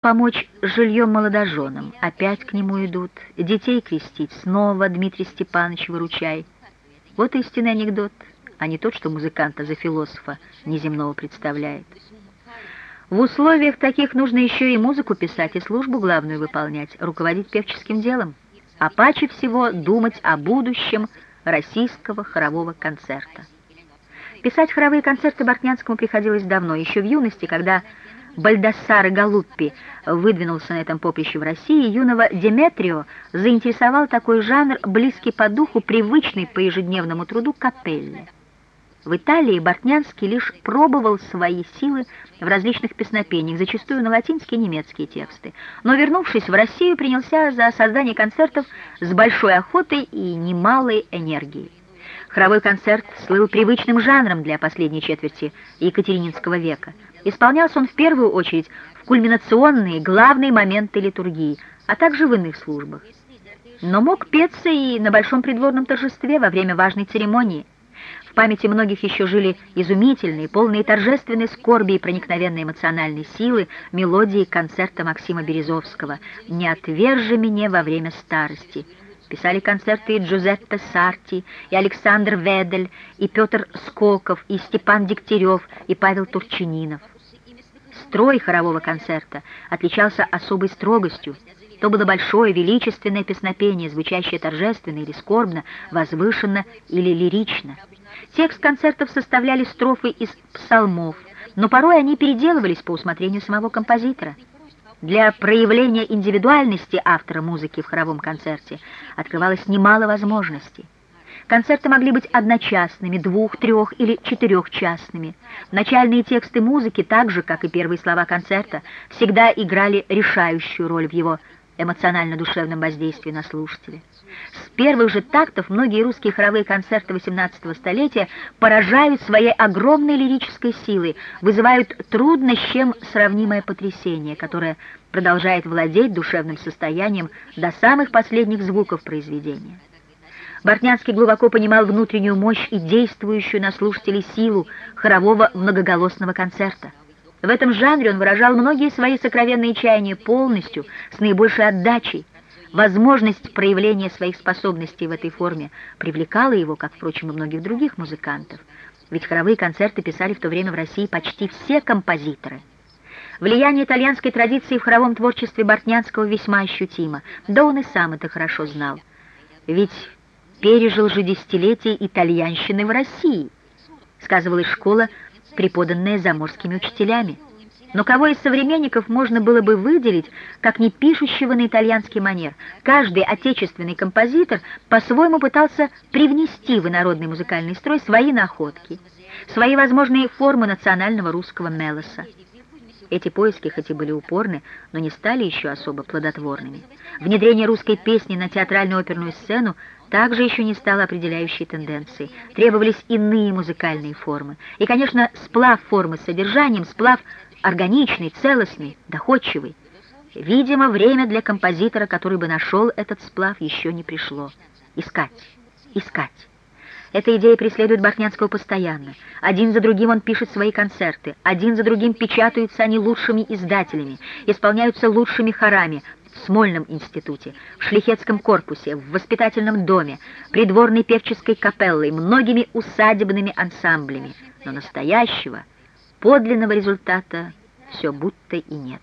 помочь жильем молодоженам. Опять к нему идут. Детей крестить. Снова Дмитрий Степанович выручай. Вот истинный анекдот, а не тот, что музыканта за философа неземного представляет. В условиях таких нужно еще и музыку писать, и службу главную выполнять, руководить певческим делом, а паче всего думать о будущем российского хорового концерта. Писать хоровые концерты Бортнянскому приходилось давно, еще в юности, когда Бальдассаре Галуппи выдвинулся на этом поприще в России, юного Деметрио заинтересовал такой жанр, близкий по духу, привычный по ежедневному труду капелле. В Италии Бортнянский лишь пробовал свои силы в различных песнопениях, зачастую на латинские и немецкие тексты. Но, вернувшись в Россию, принялся за создание концертов с большой охотой и немалой энергией. Хоровой концерт слыл привычным жанром для последней четверти Екатерининского века. Исполнялся он в первую очередь в кульминационные, главные моменты литургии, а также в иных службах. Но мог петься и на большом придворном торжестве во время важной церемонии. В памяти многих еще жили изумительные, полные торжественной скорби и проникновенной эмоциональной силы мелодии концерта Максима Березовского «Не отвержи меня во время старости», Писали концерты и Джузеппе Сарти, и Александр Ведель, и Петр Скоков, и Степан Дегтярев, и Павел Турчининов. Строй хорового концерта отличался особой строгостью. То было большое, величественное песнопение, звучащее торжественно или скорбно, возвышенно или лирично. Текст концертов составляли строфы из псалмов, но порой они переделывались по усмотрению самого композитора. Для проявления индивидуальности автора музыки в хоровом концерте открывалось немало возможностей. Концерты могли быть одночасными, двух-, трех- или четырехчастными. Начальные тексты музыки, так же, как и первые слова концерта, всегда играли решающую роль в его эмоционально-душевном воздействии на слушателя. С первых же тактов многие русские хоровые концерты XVIII столетия поражают своей огромной лирической силой, вызывают трудно с чем сравнимое потрясение, которое продолжает владеть душевным состоянием до самых последних звуков произведения. Бортнянский глубоко понимал внутреннюю мощь и действующую на слушателей силу хорового многоголосного концерта. В этом жанре он выражал многие свои сокровенные чаяния полностью, с наибольшей отдачей. Возможность проявления своих способностей в этой форме привлекала его, как, впрочем, и многих других музыкантов. Ведь хоровые концерты писали в то время в России почти все композиторы. Влияние итальянской традиции в хоровом творчестве Бортнянского весьма ощутимо, да он и сам это хорошо знал. Ведь пережил же десятилетие итальянщины в России, сказывалась школа преподанное заморскими учителями. Но кого из современников можно было бы выделить, как не пишущего на итальянский манер? Каждый отечественный композитор по-своему пытался привнести в инородный музыкальный строй свои находки, свои возможные формы национального русского мелоса. Эти поиски хоть и были упорны, но не стали еще особо плодотворными. Внедрение русской песни на театральную оперную сцену также еще не стало определяющей тенденцией. Требовались иные музыкальные формы. И, конечно, сплав формы с содержанием, сплав органичный, целостный, доходчивый. Видимо, время для композитора, который бы нашел этот сплав, еще не пришло. Искать, искать. Эта идея преследует Бахнянского постоянно. Один за другим он пишет свои концерты, один за другим печатаются они лучшими издателями, исполняются лучшими хорами, в Смольном институте, в Шлихетском корпусе, в воспитательном доме, придворной певческой капеллой, многими усадебными ансамблями. Но настоящего, подлинного результата все будто и нет.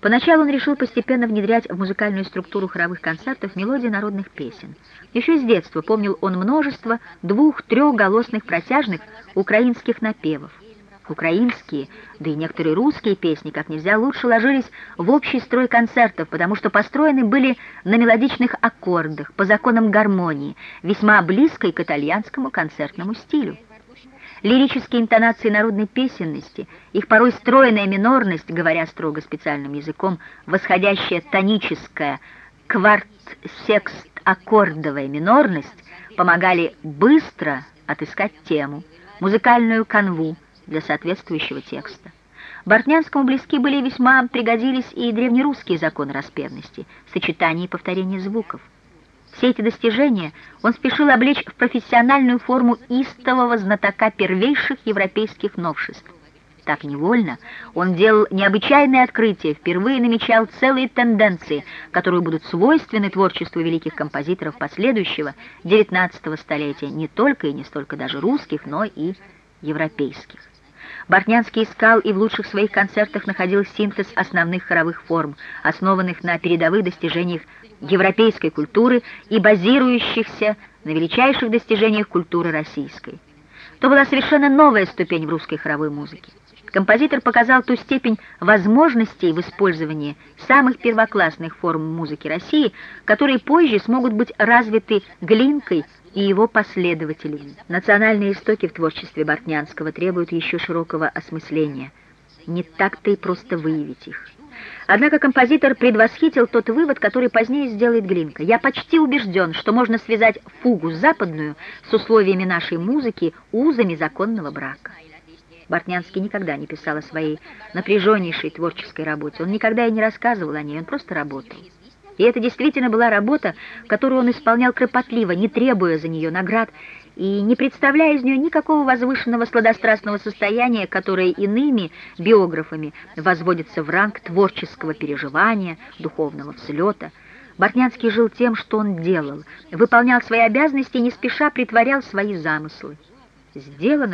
Поначалу он решил постепенно внедрять в музыкальную структуру хоровых концертов мелодии народных песен. Еще с детства помнил он множество двух-трехголосных протяжных украинских напевов. Украинские, да и некоторые русские песни как нельзя лучше ложились в общий строй концертов, потому что построены были на мелодичных аккордах, по законам гармонии, весьма близкой к итальянскому концертному стилю. Лирические интонации народной песенности, их порой стройная минорность, говоря строго специальным языком, восходящая тоническая кварт-секст-аккордовая минорность помогали быстро отыскать тему, музыкальную канву, для соответствующего текста. Бортнянскому близки были весьма пригодились и древнерусские законы распевности, сочетание и повторение звуков. Все эти достижения он спешил облечь в профессиональную форму истового знатока первейших европейских новшеств. Так невольно он делал необычайные открытия, впервые намечал целые тенденции, которые будут свойственны творчеству великих композиторов последующего XIX столетия, не только и не столько даже русских, но и европейских. Бортнянский искал и в лучших своих концертах находил синтез основных хоровых форм, основанных на передовых достижениях европейской культуры и базирующихся на величайших достижениях культуры российской. То была совершенно новая ступень в русской хоровой музыке. Композитор показал ту степень возможностей в использовании самых первоклассных форм музыки России, которые позже смогут быть развиты Глинкой и его последователями. Национальные истоки в творчестве Бортнянского требуют еще широкого осмысления. Не так-то и просто выявить их. Однако композитор предвосхитил тот вывод, который позднее сделает Глинка. «Я почти убежден, что можно связать фугу западную с условиями нашей музыки узами законного брака». Бортнянский никогда не писал о своей напряженнейшей творческой работе. Он никогда и не рассказывал о ней, он просто работал. И это действительно была работа, которую он исполнял кропотливо, не требуя за нее наград и не представляя из нее никакого возвышенного сладострастного состояния, которое иными биографами возводится в ранг творческого переживания, духовного взлета. Бортнянский жил тем, что он делал, выполнял свои обязанности и не спеша притворял свои замыслы. Сделано